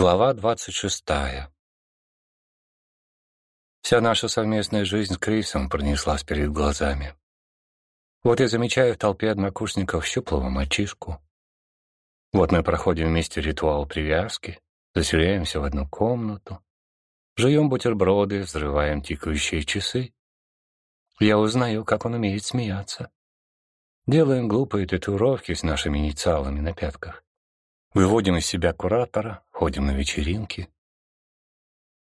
Глава двадцать шестая. Вся наша совместная жизнь с Крисом пронеслась перед глазами. Вот я замечаю в толпе однокурсников щуплого мальчишку. Вот мы проходим вместе ритуал привязки, заселяемся в одну комнату, жуем бутерброды, взрываем тикающие часы. Я узнаю, как он умеет смеяться. Делаем глупые татуировки с нашими инициалами на пятках. Выводим из себя куратора, ходим на вечеринки.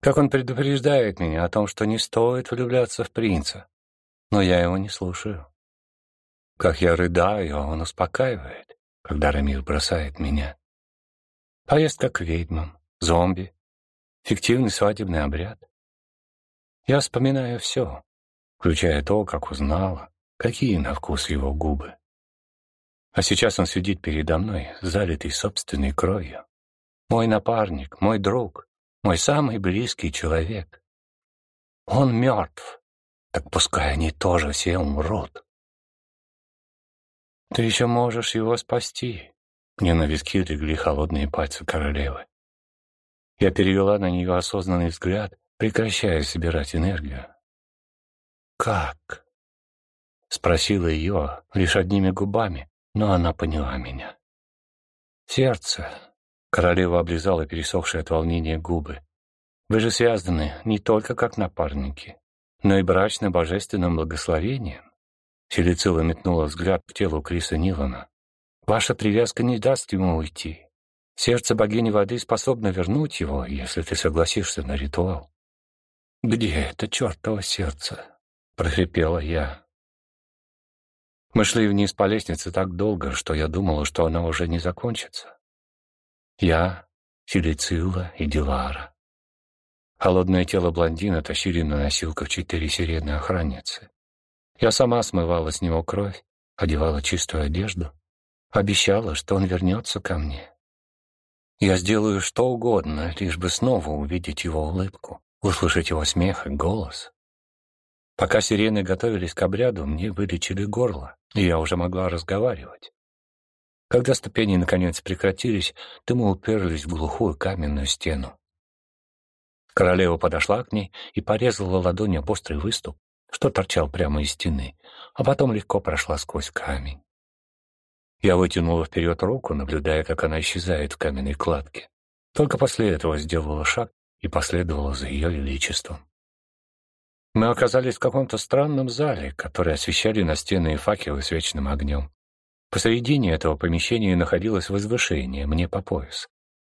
Как он предупреждает меня о том, что не стоит влюбляться в принца, но я его не слушаю. Как я рыдаю, а он успокаивает, когда Рамир бросает меня. Поездка к ведьмам, зомби, фиктивный свадебный обряд. Я вспоминаю все, включая то, как узнала, какие на вкус его губы. А сейчас он сидит передо мной, залитый собственной кровью. Мой напарник, мой друг, мой самый близкий человек. Он мертв, так пускай они тоже все умрут. Ты еще можешь его спасти. Мне на виски легли холодные пальцы королевы. Я перевела на нее осознанный взгляд, прекращая собирать энергию. «Как?» — спросила ее лишь одними губами, но она поняла меня. «Сердце!» — королева облизала пересохшие от волнения губы. «Вы же связаны не только как напарники, но и брачно-божественным благословением». Селицила метнула взгляд к телу Криса Нилана. «Ваша привязка не даст ему уйти. Сердце богини воды способно вернуть его, если ты согласишься на ритуал». «Где это чертово сердце?» — прохрипела я. Мы шли вниз по лестнице так долго, что я думала, что она уже не закончится. Я, Филицилла и Дилара. Холодное тело блондина тащили на носилках четыре сирены охранницы. Я сама смывала с него кровь, одевала чистую одежду, обещала, что он вернется ко мне. Я сделаю что угодно, лишь бы снова увидеть его улыбку, услышать его смех и голос. Пока сирены готовились к обряду, мне вылечили горло, и я уже могла разговаривать. Когда ступени наконец прекратились, то мы уперлись в глухую каменную стену. Королева подошла к ней и порезала ладонью острый выступ, что торчал прямо из стены, а потом легко прошла сквозь камень. Я вытянула вперед руку, наблюдая, как она исчезает в каменной кладке. Только после этого сделала шаг и последовала за ее величеством. Мы оказались в каком-то странном зале, который освещали настенные факелы с вечным огнем. Посередине этого помещения находилось возвышение, мне по пояс.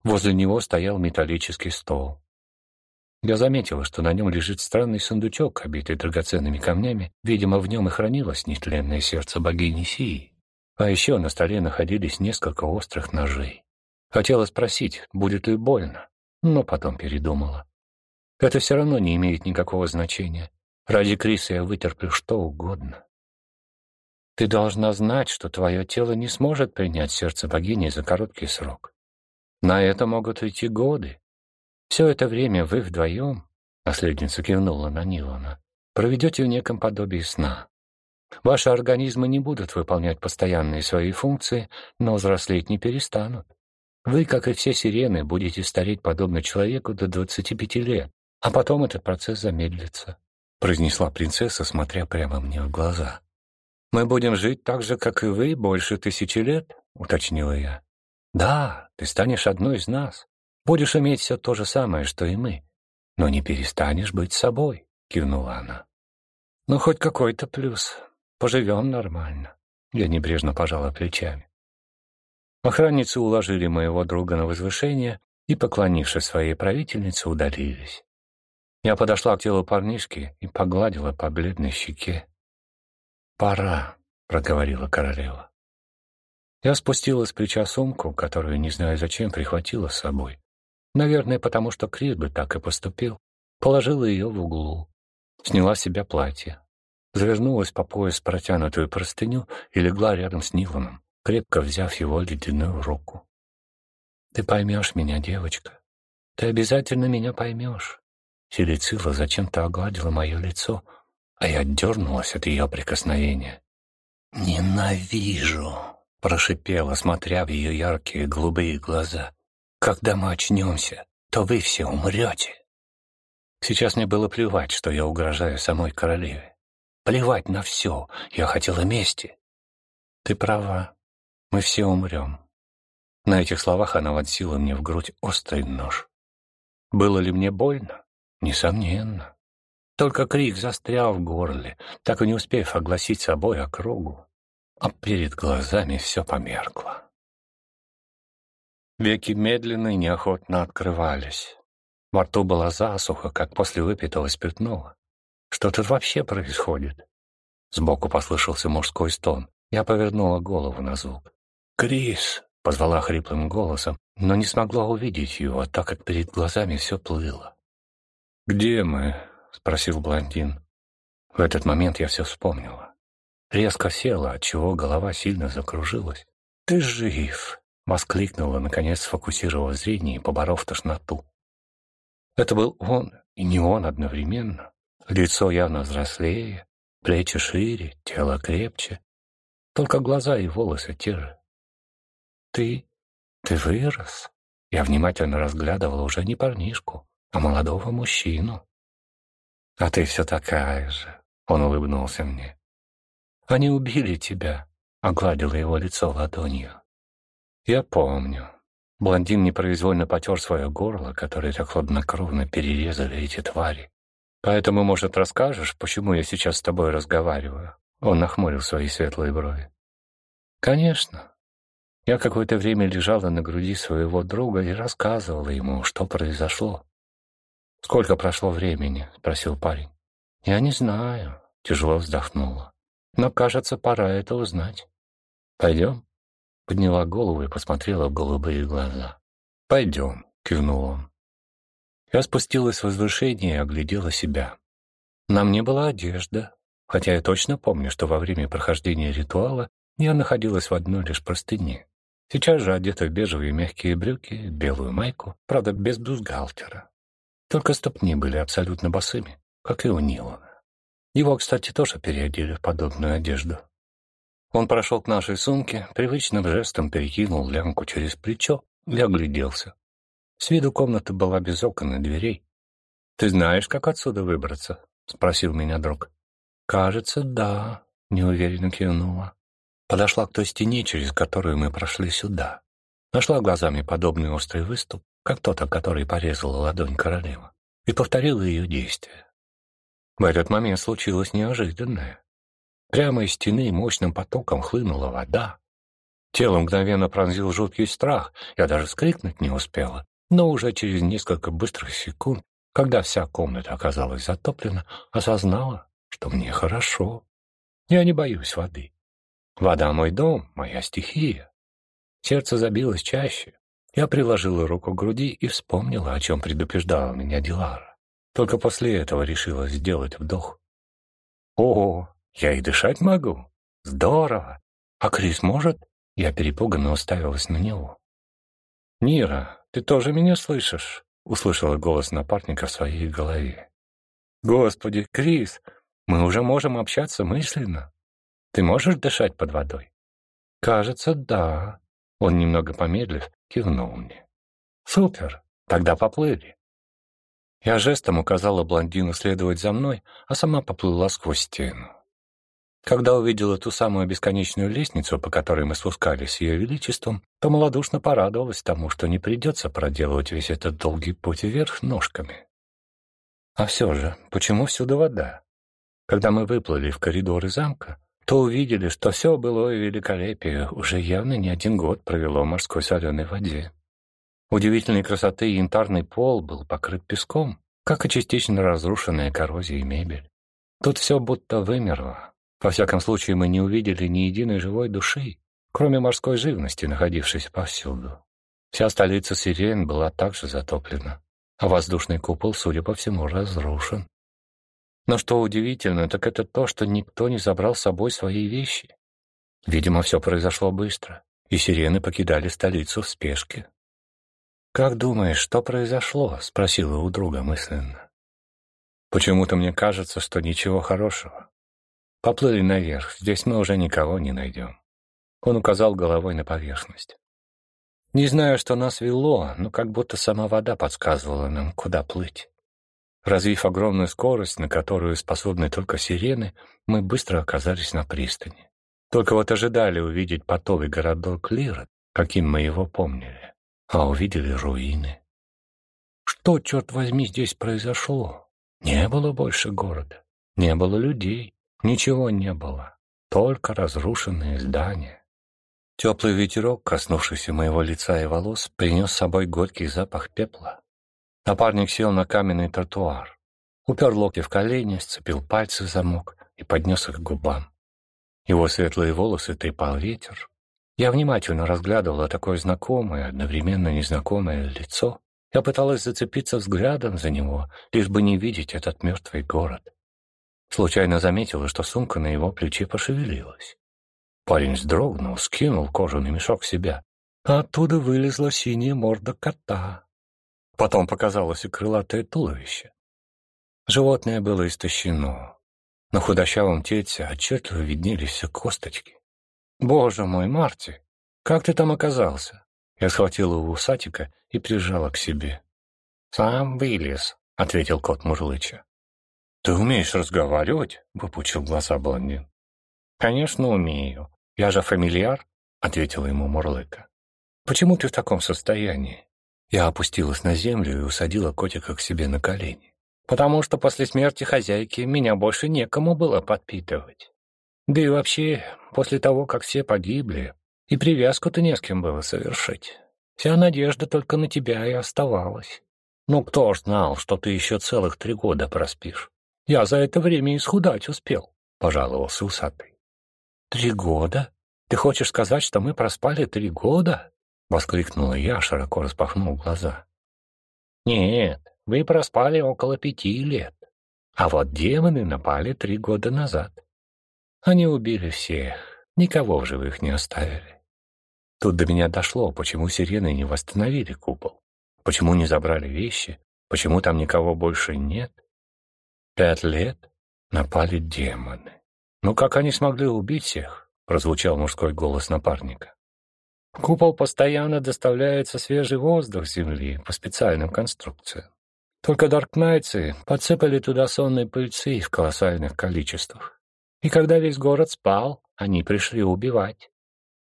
Возле него стоял металлический стол. Я заметила, что на нем лежит странный сундучок, обитый драгоценными камнями. Видимо, в нем и хранилось нетленное сердце богини Сии. А еще на столе находились несколько острых ножей. Хотела спросить, будет ли больно, но потом передумала. Это все равно не имеет никакого значения. Ради Криса я вытерплю что угодно. Ты должна знать, что твое тело не сможет принять сердце богини за короткий срок. На это могут уйти годы. Все это время вы вдвоем, наследница кивнула на Нилана, проведете в неком подобии сна. Ваши организмы не будут выполнять постоянные свои функции, но взрослеть не перестанут. Вы, как и все сирены, будете стареть подобно человеку до 25 лет, а потом этот процесс замедлится», — произнесла принцесса, смотря прямо мне в глаза. «Мы будем жить так же, как и вы, больше тысячи лет», — уточнила я. «Да, ты станешь одной из нас. Будешь иметь все то же самое, что и мы. Но не перестанешь быть собой», — кивнула она. «Ну, хоть какой-то плюс. Поживем нормально». Я небрежно пожала плечами. Охранницы уложили моего друга на возвышение и, поклонившись своей правительнице, удалились. Я подошла к телу парнишки и погладила по бледной щеке. «Пора», — проговорила королева. Я спустила с плеча сумку, которую, не знаю зачем, прихватила с собой. Наверное, потому что Крис бы так и поступил. Положила ее в углу. Сняла с себя платье. Завернулась по пояс протянутую простыню и легла рядом с Ниланом, крепко взяв его ледяную руку. «Ты поймешь меня, девочка. Ты обязательно меня поймешь. Селицила зачем-то огладила мое лицо, а я дернулась от ее прикосновения. «Ненавижу!» — прошипела, смотря в ее яркие голубые глаза. когда мы очнемся, то вы все умрете. Сейчас мне было плевать, что я угрожаю самой королеве. Плевать на все, я хотела мести. Ты права, мы все умрем. На этих словах она вонзила мне в грудь острый нож. Было ли мне больно? Несомненно. Только крик застрял в горле, так и не успев огласить собой округу, а перед глазами все померкло. Веки медленно и неохотно открывались. Во рту была засуха, как после выпитого спиртного. Что тут вообще происходит? Сбоку послышался мужской стон. Я повернула голову на звук. «Крис!» — позвала хриплым голосом, но не смогла увидеть его, так как перед глазами все плыло. «Где мы?» — спросил блондин. В этот момент я все вспомнила. Резко села, отчего голова сильно закружилась. «Ты жив!» — воскликнула, наконец сфокусировав зрение и поборов тошноту. Это был он и не он одновременно. Лицо явно взрослее, плечи шире, тело крепче. Только глаза и волосы те же. «Ты... ты вырос?» Я внимательно разглядывала уже не парнишку, а молодого мужчину. «А ты все такая же», — он улыбнулся мне. «Они убили тебя», — огладила его лицо ладонью. «Я помню. Блондин непроизвольно потер свое горло, которое так хладнокровно перерезали эти твари. «Поэтому, может, расскажешь, почему я сейчас с тобой разговариваю?» Он нахмурил свои светлые брови. «Конечно. Я какое-то время лежала на груди своего друга и рассказывала ему, что произошло». «Сколько прошло времени?» — спросил парень. «Я не знаю», — тяжело вздохнула. «Но, кажется, пора это узнать. Пойдем?» подняла голову и посмотрела в голубые глаза. «Пойдем», — кивнул он. Я спустилась с возвышения и оглядела себя. На мне была одежда, хотя я точно помню, что во время прохождения ритуала я находилась в одной лишь простыне. Сейчас же одета в бежевые мягкие брюки, белую майку, правда, без бюстгальтера. Только ступни были абсолютно босыми, как и у Нилана. Его, кстати, тоже переодели в подобную одежду. Он прошел к нашей сумке, привычным жестом перекинул лямку через плечо и огляделся. С виду комната была без окон и дверей. «Ты знаешь, как отсюда выбраться?» — спросил меня друг. «Кажется, да», — неуверенно кивнула. Подошла к той стене, через которую мы прошли сюда. Нашла глазами подобный острый выступ, как тот, о который порезала ладонь королева, и повторила ее действие. В этот момент случилось неожиданное. Прямо из стены мощным потоком хлынула вода. Тело мгновенно пронзил жуткий страх, я даже скрикнуть не успела. Но уже через несколько быстрых секунд, когда вся комната оказалась затоплена, осознала, что мне хорошо. Я не боюсь воды. Вода — мой дом, моя стихия. Сердце забилось чаще. Я приложила руку к груди и вспомнила, о чем предупреждала меня Дилара. Только после этого решила сделать вдох. О, я и дышать могу. Здорово. А Крис может? Я перепуганно уставилась на него. «Нира, ты тоже меня слышишь?» — услышала голос напарника в своей голове. «Господи, Крис, мы уже можем общаться мысленно. Ты можешь дышать под водой?» «Кажется, да». Он, немного помедлив, кивнул мне. «Супер, тогда поплыли». Я жестом указала блондину следовать за мной, а сама поплыла сквозь стену. Когда увидела ту самую бесконечную лестницу, по которой мы спускались с ее величеством, то малодушно порадовалась тому, что не придется проделывать весь этот долгий путь вверх ножками. А все же, почему всюду вода? Когда мы выплыли в коридоры замка, то увидели, что все былое великолепие уже явно не один год провело в морской соленой воде. Удивительной красоты янтарный пол был покрыт песком, как и частично разрушенная коррозией мебель. Тут все будто вымерло, во всяком случае, мы не увидели ни единой живой души, кроме морской живности, находившейся повсюду. Вся столица Сирен была также затоплена, а воздушный купол, судя по всему, разрушен. Но что удивительно, так это то, что никто не забрал с собой свои вещи. Видимо, все произошло быстро, и сирены покидали столицу в спешке. «Как думаешь, что произошло?» — спросила у друга мысленно. «Почему-то мне кажется, что ничего хорошего. Поплыли наверх, здесь мы уже никого не найдем. Он указал головой на поверхность. Не знаю, что нас вело, но как будто сама вода подсказывала нам, куда плыть. Развив огромную скорость, на которую способны только сирены, мы быстро оказались на пристани. Только вот ожидали увидеть потовый городок Лирот, каким мы его помнили, а увидели руины. Что, черт возьми, здесь произошло? Не было больше города, не было людей, ничего не было, только разрушенные здания. Теплый ветерок, коснувшийся моего лица и волос, принес с собой горький запах пепла. Напарник сел на каменный тротуар, упер локти в колени, сцепил пальцы в замок и поднес их к губам. Его светлые волосы трепал ветер. Я внимательно разглядывала такое знакомое, одновременно незнакомое лицо, я пыталась зацепиться взглядом за него, лишь бы не видеть этот мертвый город. Случайно заметила, что сумка на его плече пошевелилась. Парень вздрогнул, скинул кожаный мешок себя, а оттуда вылезла синяя морда кота. Потом показалось и крылатое туловище. Животное было истощено. На худощавом тельце отчетливо виднелись косточки. «Боже мой, Марти, как ты там оказался?» Я схватила у усатика и прижала к себе. «Сам вылез», — ответил кот Мурлыча. «Ты умеешь разговаривать?» — выпучил глаза блондин. «Конечно, умею. Я же фамильяр», — ответила ему Мурлыка. «Почему ты в таком состоянии?» Я опустилась на землю и усадила котика к себе на колени. «Потому что после смерти хозяйки меня больше некому было подпитывать. Да и вообще, после того, как все погибли, и привязку-то не с кем было совершить. Вся надежда только на тебя и оставалась. Ну, кто ж знал, что ты еще целых три года проспишь? Я за это время исхудать успел, — пожаловался усатый. Три года? Ты хочешь сказать, что мы проспали три года? — воскликнула я, широко распахнув глаза. Нет, вы проспали около пяти лет. А вот демоны напали три года назад. Они убили всех, никого в живых не оставили. Тут до меня дошло, почему сирены не восстановили купол, почему не забрали вещи, почему там никого больше нет. Пять лет напали демоны. Ну как они смогли убить всех? Прозвучал мужской голос напарника. Купол постоянно доставляется свежий воздух Земли по специальным конструкциям. Только даркнайцы подсыпали туда сонной пыльцы в колоссальных количествах. И когда весь город спал, они пришли убивать.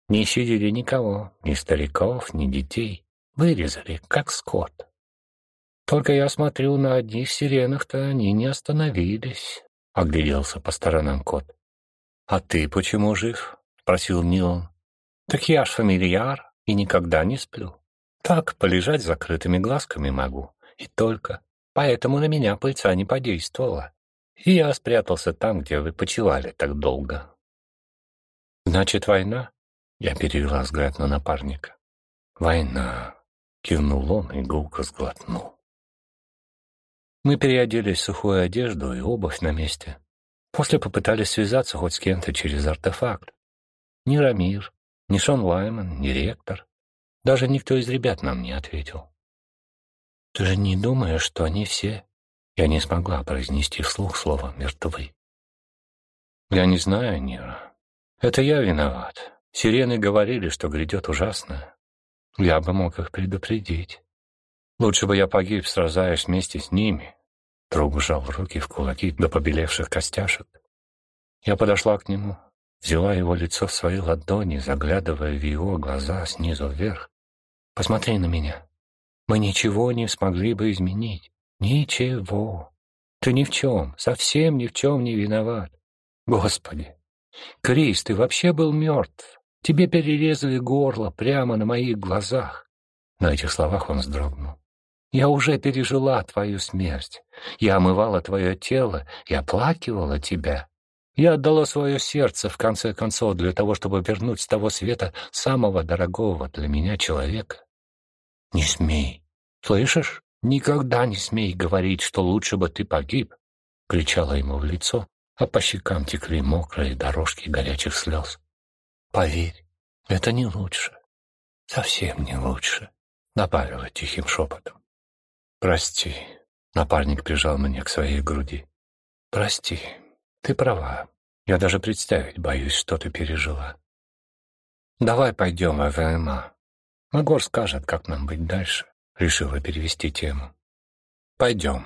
Не щадили никого, ни стариков, ни детей. Вырезали, как скот. Только я смотрю, на одних сиренах-то они не остановились, — огляделся по сторонам кот. — А ты почему жив? — спросил Нилан. — Так я ж фамильяр и никогда не сплю. Так полежать с закрытыми глазками могу, и только. Поэтому на меня пыльца не подействовала. И я спрятался там, где вы почивали так долго. — Значит, война? Я перевела взгляд на напарника. «Война!» — кивнул он и гулко сглотнул. Мы переоделись в сухую одежду и обувь на месте. После попытались связаться хоть с кем-то через артефакт. Ни Рамир, ни Шон Лайман, ни ректор. Даже никто из ребят нам не ответил. «Ты же не думаешь, что они все...» Я не смогла произнести вслух слово «мертвы». «Я не знаю, Нира. Это я виноват. Сирены говорили, что грядет ужасно. Я бы мог их предупредить. Лучше бы я погиб, сражаясь вместе с ними. Друг сжал руки в кулаки до побелевших костяшек. Я подошла к нему, взяла его лицо в свои ладони, заглядывая в его глаза снизу вверх. «Посмотри на меня. Мы ничего не смогли бы изменить. Ничего. Ты ни в чем, совсем ни в чем не виноват. Господи, Крис, ты вообще был мертв. Тебе перерезали горло прямо на моих глазах. На этих словах он вздрогнул. Я уже пережила твою смерть. Я омывала твое тело и оплакивала тебя. Я отдала свое сердце, в конце концов, для того, чтобы вернуть с того света самого дорогого для меня человека. Не смей. Слышишь? Никогда не смей говорить, что лучше бы ты погиб, — кричала ему в лицо, а по щекам текли мокрые дорожки горячих слез. Поверь, это не лучше. Совсем не лучше, добавила тихим шепотом. Прости, напарник прижал меня к своей груди. Прости, ты права. Я даже представить боюсь, что ты пережила. Давай пойдем в ВМА. Магор скажет, как нам быть дальше. Решила перевести тему. Пойдем.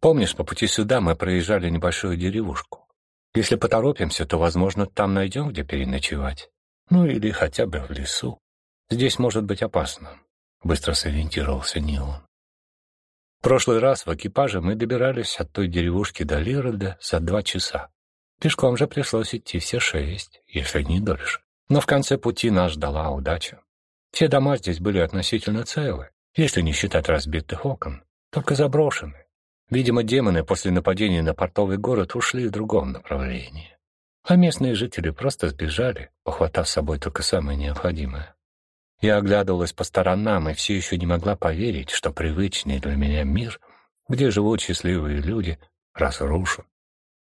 Помнишь, по пути сюда мы проезжали небольшую деревушку? Если поторопимся, то, возможно, там найдем, где переночевать. Ну, или хотя бы в лесу. Здесь может быть опасно. Быстро сориентировался Нилан. В прошлый раз в экипаже мы добирались от той деревушки до Лирода за два часа. Пешком же пришлось идти все шесть, если не дольше. Но в конце пути нас ждала удача. Все дома здесь были относительно целы, если не считать разбитых окон, только заброшены. Видимо, демоны после нападения на портовый город ушли в другом направлении. А местные жители просто сбежали, похватав с собой только самое необходимое. Я оглядывалась по сторонам и все еще не могла поверить, что привычный для меня мир, где живут счастливые люди, разрушен.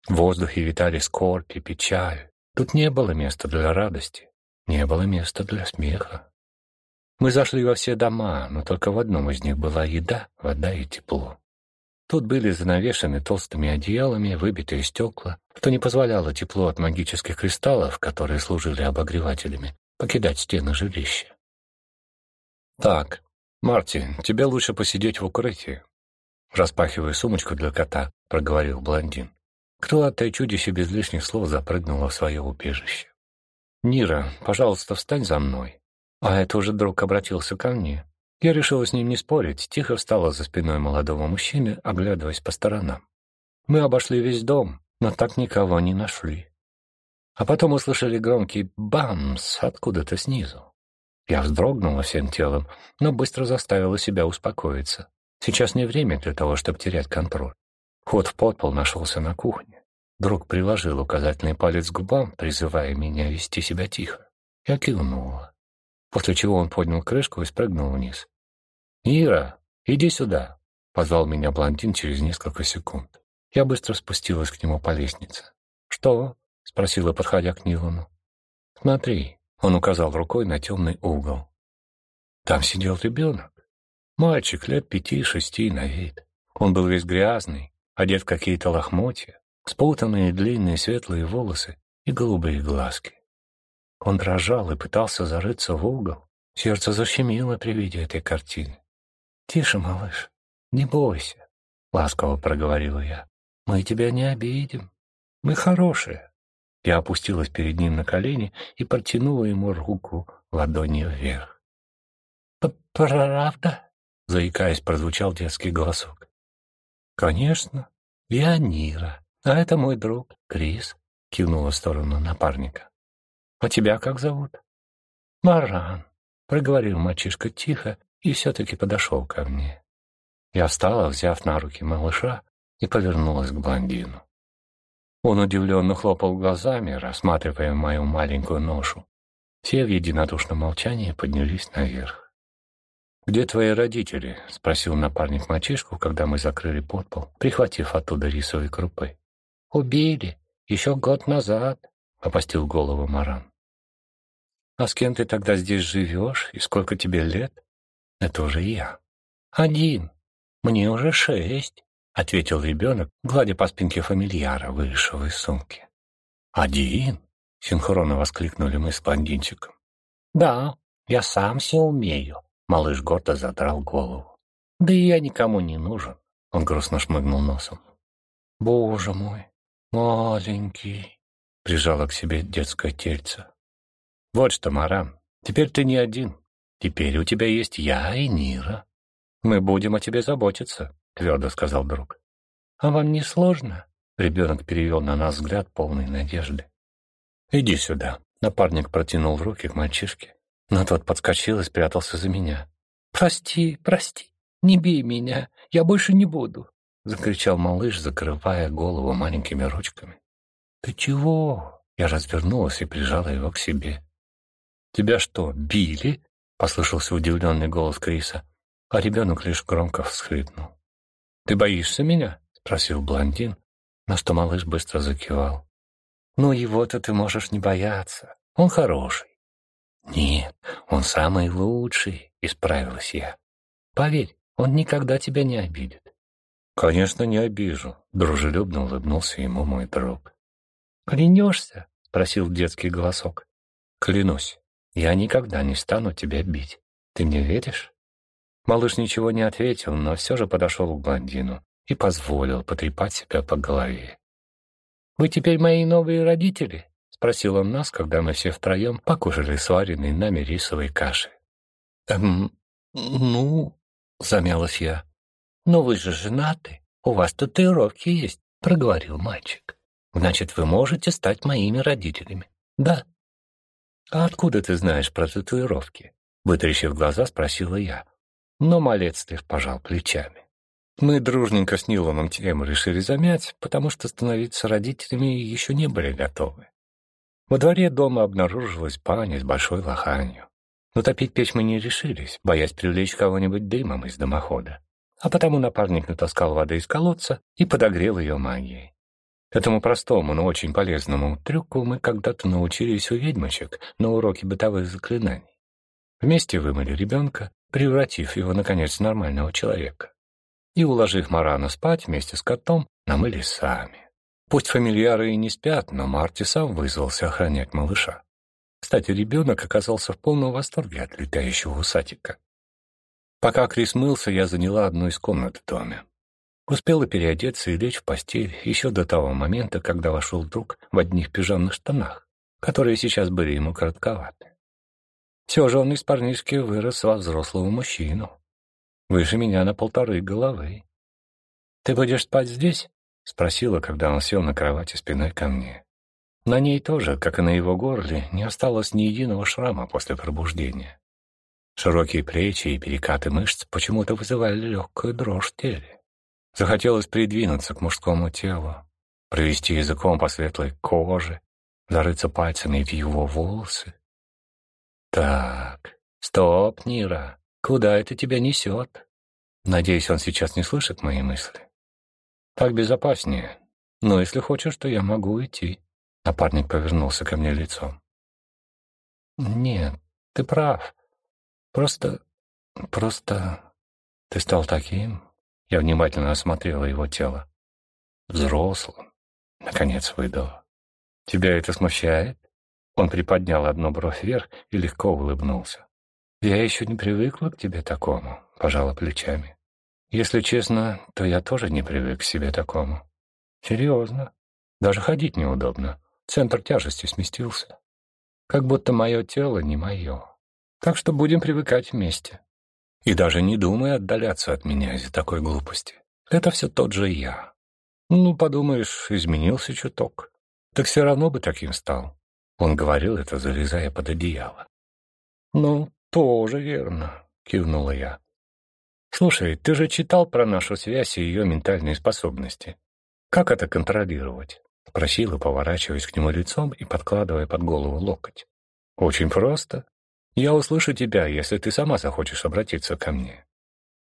В воздухе витали скорбь и печаль. Тут не было места для радости, не было места для смеха. Мы зашли во все дома, но только в одном из них была еда, вода и тепло. Тут были занавешены толстыми одеялами выбитые стекла, что не позволяло тепло от магических кристаллов, которые служили обогревателями, покидать стены жилища. «Так, Мартин, тебе лучше посидеть в укрытии», распахивая сумочку для кота, проговорил блондин. Крылатое чудище без лишних слов запрыгнуло в свое убежище. «Нира, пожалуйста, встань за мной». А это уже друг обратился ко мне. Я решила с ним не спорить, тихо встала за спиной молодого мужчины, оглядываясь по сторонам. Мы обошли весь дом, но так никого не нашли. А потом услышали громкий «бамс» откуда-то снизу. Я вздрогнула всем телом, но быстро заставила себя успокоиться. Сейчас не время для того, чтобы терять контроль. Ход в подпол нашелся на кухне. Друг приложил указательный палец к губам, призывая меня вести себя тихо. Я кивнула после чего он поднял крышку и спрыгнул вниз. «Ира, иди сюда!» — позвал меня блондин через несколько секунд. Я быстро спустилась к нему по лестнице. «Что?» — спросила, подходя к Нилану. «Смотри», — он указал рукой на темный угол. Там сидел ребенок. Мальчик лет пяти-шести на вид. Он был весь грязный, одет в какие-то лохмотья, спутанные длинные светлые волосы и голубые глазки. Он дрожал и пытался зарыться в угол. Сердце защемило при виде этой картины. «Тише, малыш, не бойся», — ласково проговорила я. «Мы тебя не обидим. Мы хорошие». Я опустилась перед ним на колени и протянула ему руку ладонью вверх. «Правда?» — заикаясь, прозвучал детский голосок. «Конечно. Я Нира, а это мой друг Крис», — кивнула в сторону напарника. «А тебя как зовут?» «Маран», — проговорил мальчишка тихо и все-таки подошел ко мне. Я встала, взяв на руки малыша, и повернулась к блондину. Он удивленно хлопал глазами, рассматривая мою маленькую ношу. Все в единодушном молчании поднялись наверх. «Где твои родители?» — спросил напарник мальчишку, когда мы закрыли подпол, прихватив оттуда рисовой крупы. «Убили. Еще год назад», — опустил голову Маран. А с кем ты тогда здесь живешь и сколько тебе лет? Это уже я. Один. Мне уже шесть, ответил ребенок, гладя по спинке фамильяра, вышедшего из сумки. Один? Синхронно воскликнули мы с блондинчиком. Да, я сам все умею. Малыш гордо задрал голову. Да и я никому не нужен. Он грустно шмыгнул носом. Боже мой, маленький, прижала к себе детское тельце. Вот что, Марам, теперь ты не один. Теперь у тебя есть я и Нира. Мы будем о тебе заботиться, твердо сказал друг. А вам не сложно? Ребенок перевел на нас взгляд полной надежды. Иди сюда. Напарник протянул руки к мальчишке, но тот подскочил и спрятался за меня. «Прости, прости, не бей меня, я больше не буду!» — закричал малыш, закрывая голову маленькими ручками. «Ты чего?» Я развернулась и прижала его к себе. «Тебя что, били?» — послышался удивленный голос Криса, а ребенок лишь громко всхлипнул. «Ты боишься меня?» — спросил блондин, на что малыш быстро закивал. «Ну, его-то ты можешь не бояться. Он хороший». «Нет, он самый лучший», — исправилась я. «Поверь, он никогда тебя не обидит». «Конечно, не обижу», — дружелюбно улыбнулся ему мой друг. «Клянешься?» — спросил детский голосок. «Клянусь». Я никогда не стану тебя бить. Ты мне веришь?» Малыш ничего не ответил, но все же подошел к блондину и позволил потрепать себя по голове. «Вы теперь мои новые родители?» — спросил он нас, когда мы все втроем покушали сваренной нами рисовой каши. «Эм, ну...» — замялась я. «Но вы же женаты, у вас татуировки есть», — проговорил мальчик. «Значит, вы можете стать моими родителями». «Да». «А откуда ты знаешь про татуировки?» Вытрящив глаза, спросила я. Но малец лишь пожал плечами. Мы дружненько с Ниланом тему решили замять, потому что становиться родителями еще не были готовы. Во дворе дома обнаружилась баня с большой лоханью. Но топить печь мы не решились, боясь привлечь кого-нибудь дымом из дымохода. А потому напарник натаскал воды из колодца и подогрел ее магией. Этому простому, но очень полезному трюку мы когда-то научились у ведьмочек на уроке бытовых заклинаний. Вместе вымыли ребенка, превратив его, наконец, в нормального человека. И, уложив Марана спать вместе с котом, намыли сами. Пусть фамильяры и не спят, но Марти сам вызвался охранять малыша. Кстати, ребенок оказался в полном восторге от летающего усатика. Пока Крис мылся, я заняла одну из комнат в доме. Успела переодеться и лечь в постель еще до того момента, когда вошел друг в одних пижамных штанах, которые сейчас были ему коротковаты. Все же он из парнишки вырос во взрослого мужчину. Выше меня на полторы головы. «Ты будешь спать здесь?» — спросила, когда он сел на кровати спиной ко мне. На ней тоже, как и на его горле, не осталось ни единого шрама после пробуждения. Широкие плечи и перекаты мышц почему-то вызывали легкую дрожь в теле. Захотелось придвинуться к мужскому телу, провести языком по светлой коже, зарыться пальцами в его волосы, «Так, стоп, Нира, куда это тебя несет?» Надеюсь, он сейчас не слышит мои мысли. «Так безопаснее. Но если хочешь, то я могу уйти». Напарник повернулся ко мне лицом. «Нет, ты прав. Просто... просто... Ты стал таким...» Я внимательно осмотрела его тело. «Взрослым», — наконец выдала. «Тебя это смущает?» Он приподнял одну бровь вверх и легко улыбнулся. «Я еще не привыкла к тебе такому», — пожала плечами. «Если честно, то я тоже не привык к себе такому. Серьезно. Даже ходить неудобно. Центр тяжести сместился. Как будто мое тело не мое. Так что будем привыкать вместе. И даже не думай отдаляться от меня из-за такой глупости. Это все тот же я. Ну, подумаешь, изменился чуток. Так все равно бы таким стал. Он говорил это, залезая под одеяло. «Ну, тоже верно», — кивнула я. «Слушай, ты же читал про нашу связь и ее ментальные способности. Как это контролировать?» — спросила, поворачиваясь к нему лицом и подкладывая под голову локоть. «Очень просто. Я услышу тебя, если ты сама захочешь обратиться ко мне.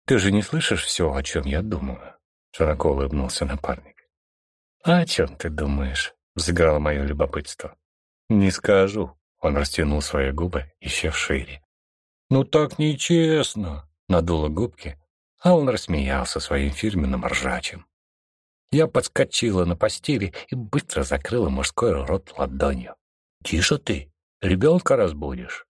Ты же не слышишь все, о чем я думаю?» — широко улыбнулся напарник. «А о чем ты думаешь?» — взыграло мое любопытство. «Не скажу». Он растянул свои губы еще шире. «Ну так нечестно!» — надула губки, а он рассмеялся своим фирменным ржачем. Я подскочила на постели и быстро закрыла мужской рот ладонью. «Тише ты, ребенка разбудишь!»